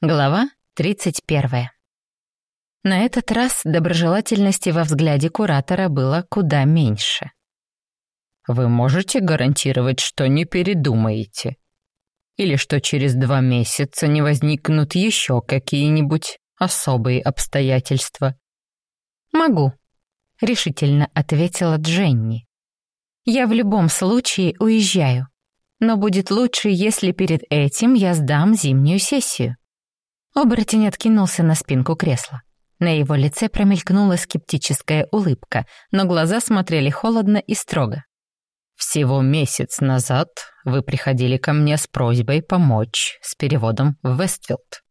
Глава 31. На этот раз доброжелательности во взгляде куратора было куда меньше. «Вы можете гарантировать, что не передумаете? Или что через два месяца не возникнут еще какие-нибудь особые обстоятельства?» «Могу», — решительно ответила Дженни. «Я в любом случае уезжаю, но будет лучше, если перед этим я сдам зимнюю сессию». Оборотень откинулся на спинку кресла. На его лице промелькнула скептическая улыбка, но глаза смотрели холодно и строго. «Всего месяц назад вы приходили ко мне с просьбой помочь с переводом в Вестфилд.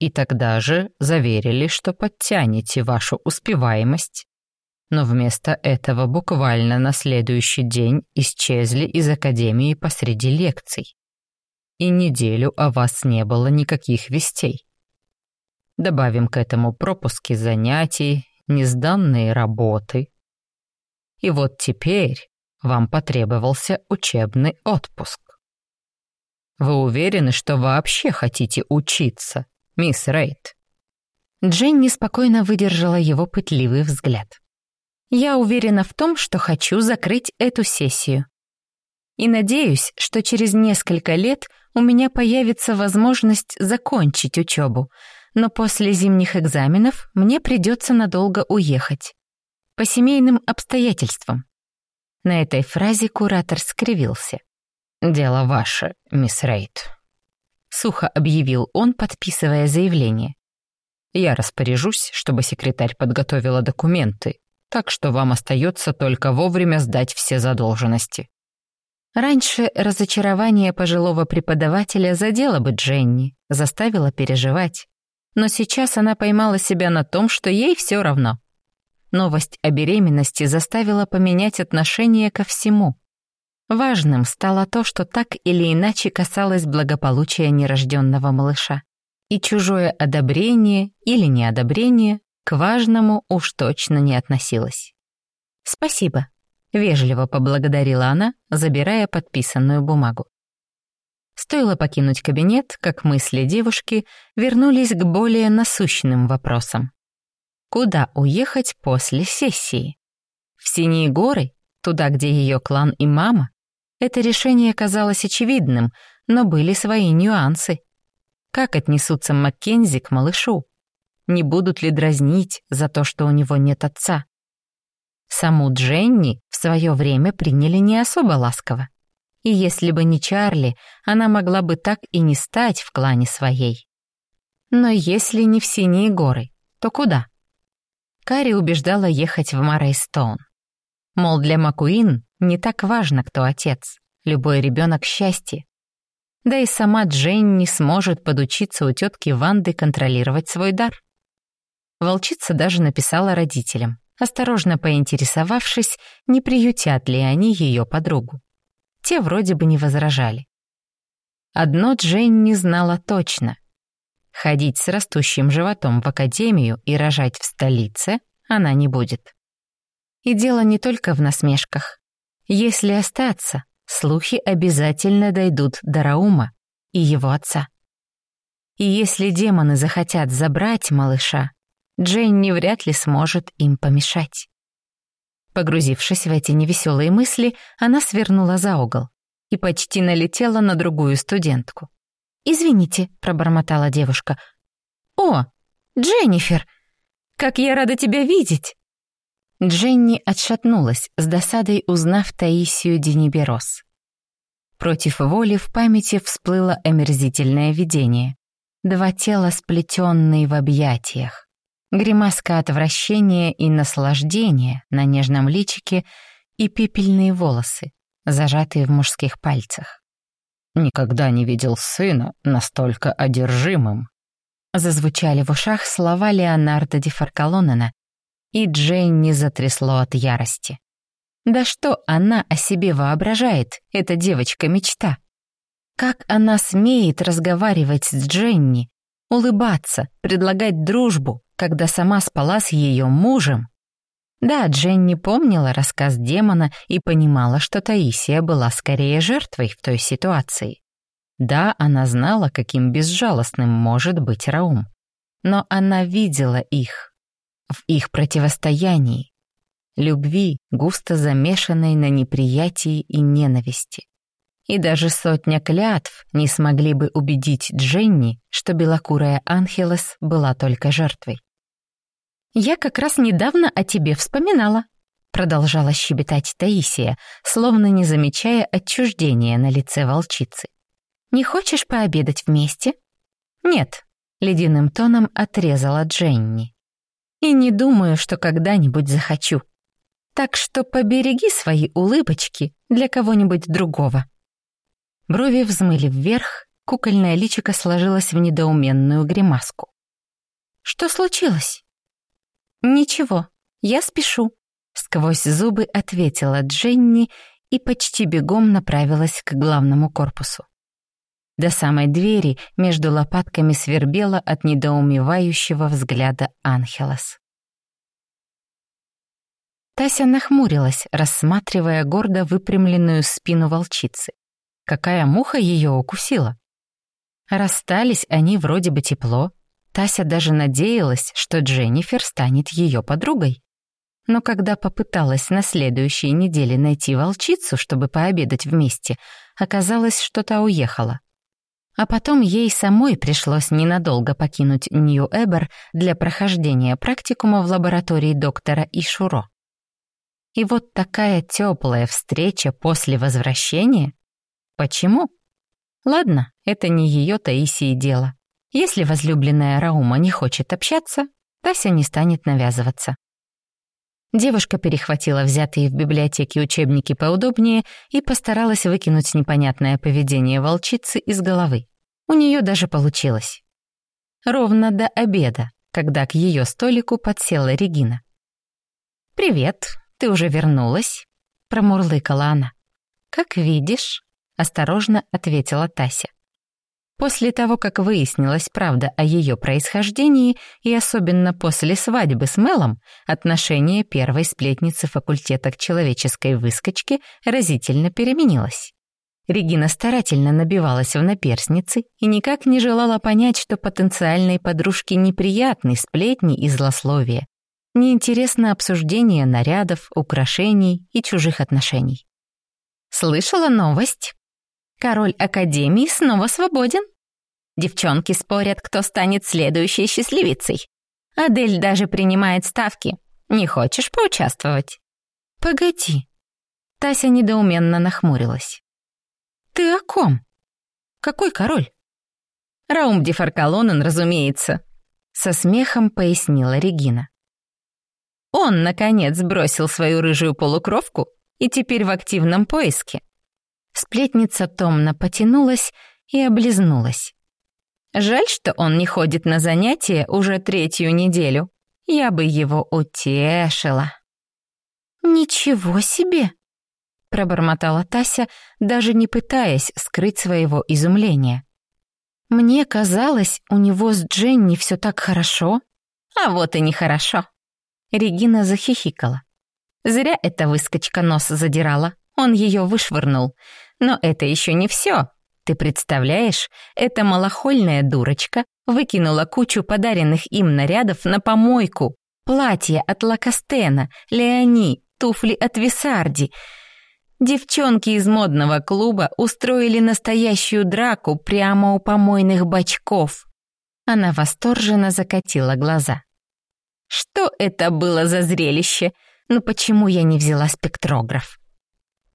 И тогда же заверили, что подтянете вашу успеваемость. Но вместо этого буквально на следующий день исчезли из академии посреди лекций и неделю о вас не было никаких вестей. Добавим к этому пропуски занятий, несданные работы. И вот теперь вам потребовался учебный отпуск. Вы уверены, что вообще хотите учиться, мисс Рейд? Дженни спокойно выдержала его пытливый взгляд. «Я уверена в том, что хочу закрыть эту сессию. И надеюсь, что через несколько лет у меня появится возможность закончить учебу, но после зимних экзаменов мне придется надолго уехать. По семейным обстоятельствам. На этой фразе куратор скривился. «Дело ваше, мисс Рейд», — сухо объявил он, подписывая заявление. «Я распоряжусь, чтобы секретарь подготовила документы, так что вам остается только вовремя сдать все задолженности». Раньше разочарование пожилого преподавателя задело бы Дженни, заставило переживать. Но сейчас она поймала себя на том, что ей все равно. Новость о беременности заставила поменять отношение ко всему. Важным стало то, что так или иначе касалось благополучия нерожденного малыша. И чужое одобрение или неодобрение к важному уж точно не относилось. «Спасибо», Вежливо поблагодарила она, забирая подписанную бумагу. Стоило покинуть кабинет, как мысли девушки вернулись к более насущным вопросам. Куда уехать после сессии? В Синие горы, туда, где ее клан и мама? Это решение казалось очевидным, но были свои нюансы. Как отнесутся Маккензи к малышу? Не будут ли дразнить за то, что у него нет отца? Саму Дженни в свое время приняли не особо ласково. И если бы не Чарли, она могла бы так и не стать в клане своей. Но если не в Синие горы, то куда? Кари убеждала ехать в Марейстоун. Мол, для Макуин не так важно, кто отец. Любой ребенок счастье. Да и сама Дженни сможет подучиться у тетки Ванды контролировать свой дар. Волчица даже написала родителям осторожно поинтересовавшись, не приютят ли они ее подругу. Те вроде бы не возражали. Одно Джейн не знала точно. Ходить с растущим животом в академию и рожать в столице она не будет. И дело не только в насмешках. Если остаться, слухи обязательно дойдут до Раума и его отца. И если демоны захотят забрать малыша, Дженни вряд ли сможет им помешать. Погрузившись в эти невеселые мысли, она свернула за угол и почти налетела на другую студентку. «Извините», — пробормотала девушка. «О, Дженнифер! Как я рада тебя видеть!» Дженни отшатнулась, с досадой узнав Таисию Дениберос. Против воли в памяти всплыло омерзительное видение. Два тела, сплетенные в объятиях. Гримаска отвращения и наслаждения на нежном личике и пепельные волосы, зажатые в мужских пальцах. «Никогда не видел сына настолько одержимым», зазвучали в ушах слова Леонардо Ди Фаркалонена, и Джейн затрясло от ярости. Да что она о себе воображает, эта девочка-мечта? Как она смеет разговаривать с Дженни, улыбаться, предлагать дружбу, когда сама спала с ее мужем. Да, Дженни помнила рассказ демона и понимала, что Таисия была скорее жертвой в той ситуации. Да, она знала, каким безжалостным может быть Раум. Но она видела их, в их противостоянии, любви, густо замешанной на неприятии и ненависти. И даже сотня клятв не смогли бы убедить Дженни, что белокурая Анхелес была только жертвой. «Я как раз недавно о тебе вспоминала», продолжала щебетать Таисия, словно не замечая отчуждения на лице волчицы. «Не хочешь пообедать вместе?» «Нет», — ледяным тоном отрезала Дженни. «И не думаю, что когда-нибудь захочу. Так что побереги свои улыбочки для кого-нибудь другого». Брови взмыли вверх, кукольное личико сложилось в недоуменную гримаску. «Что случилось?» «Ничего, я спешу», — сквозь зубы ответила Дженни и почти бегом направилась к главному корпусу. До самой двери между лопатками свербело от недоумевающего взгляда Анхелос. Тася нахмурилась, рассматривая гордо выпрямленную спину волчицы. Какая муха ее укусила? Расстались они вроде бы тепло. Тася даже надеялась, что Дженнифер станет ее подругой. Но когда попыталась на следующей неделе найти волчицу, чтобы пообедать вместе, оказалось, что та уехала. А потом ей самой пришлось ненадолго покинуть Нью-Эбер для прохождения практикума в лаборатории доктора Ишуро. И вот такая теплая встреча после возвращения? Почему? Ладно, это не ее Таисии дело. Если возлюбленная Раума не хочет общаться, Тася не станет навязываться. Девушка перехватила взятые в библиотеке учебники поудобнее и постаралась выкинуть непонятное поведение волчицы из головы. У нее даже получилось. Ровно до обеда, когда к ее столику подсела Регина. «Привет, ты уже вернулась?» — промурлыкала она. «Как видишь», — осторожно ответила Тася. После того, как выяснилась правда о ее происхождении, и особенно после свадьбы с Мелом, отношение первой сплетницы факультета к человеческой выскочке разительно переменилось. Регина старательно набивалась в наперсницы и никак не желала понять, что потенциальной подружке неприятны сплетни и злословия, неинтересно обсуждение нарядов, украшений и чужих отношений. «Слышала новость?» Король Академии снова свободен. Девчонки спорят, кто станет следующей счастливицей. Адель даже принимает ставки. Не хочешь поучаствовать? Погоди. Тася недоуменно нахмурилась. Ты о ком? Какой король? Раум Дефаркалонен, разумеется. Со смехом пояснила Регина. Он, наконец, бросил свою рыжую полукровку и теперь в активном поиске. Сплетница томно потянулась и облизнулась. Жаль, что он не ходит на занятия уже третью неделю. Я бы его утешила. «Ничего себе!» — пробормотала Тася, даже не пытаясь скрыть своего изумления. «Мне казалось, у него с Дженни все так хорошо». «А вот и нехорошо». Регина захихикала. Зря эта выскочка нос задирала. Он ее вышвырнул. Но это еще не все. Ты представляешь, эта малохольная дурочка выкинула кучу подаренных им нарядов на помойку. Платье от Лакастена, Леони, туфли от Висарди. Девчонки из модного клуба устроили настоящую драку прямо у помойных бачков. Она восторженно закатила глаза. Что это было за зрелище? Ну почему я не взяла спектрограф?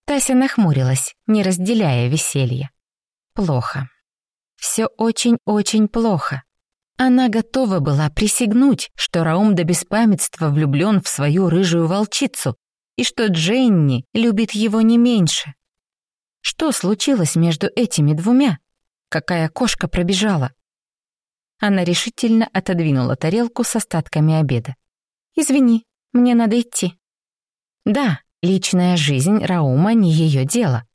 Тася нахмурилась, не разделяя веселья. Плохо. Все очень-очень плохо. Она готова была присягнуть, что Раум до беспамятства влюблен в свою рыжую волчицу и что Дженни любит его не меньше. Что случилось между этими двумя? Какая кошка пробежала? Она решительно отодвинула тарелку с остатками обеда. «Извини, мне надо идти». «Да, Личная жизнь Раума не ее дело.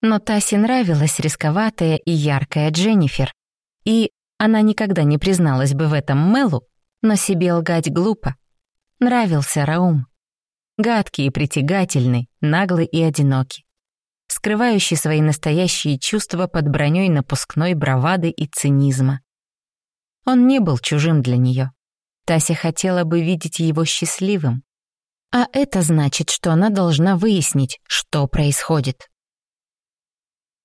Но Тасе нравилась рисковатая и яркая Дженнифер, и она никогда не призналась бы в этом Мелу, но себе лгать глупо. Нравился Раум. Гадкий и притягательный, наглый и одинокий. скрывающий свои настоящие чувства под броней напускной бравады и цинизма. Он не был чужим для нее. Тася хотела бы видеть его счастливым. А это значит, что она должна выяснить, что происходит.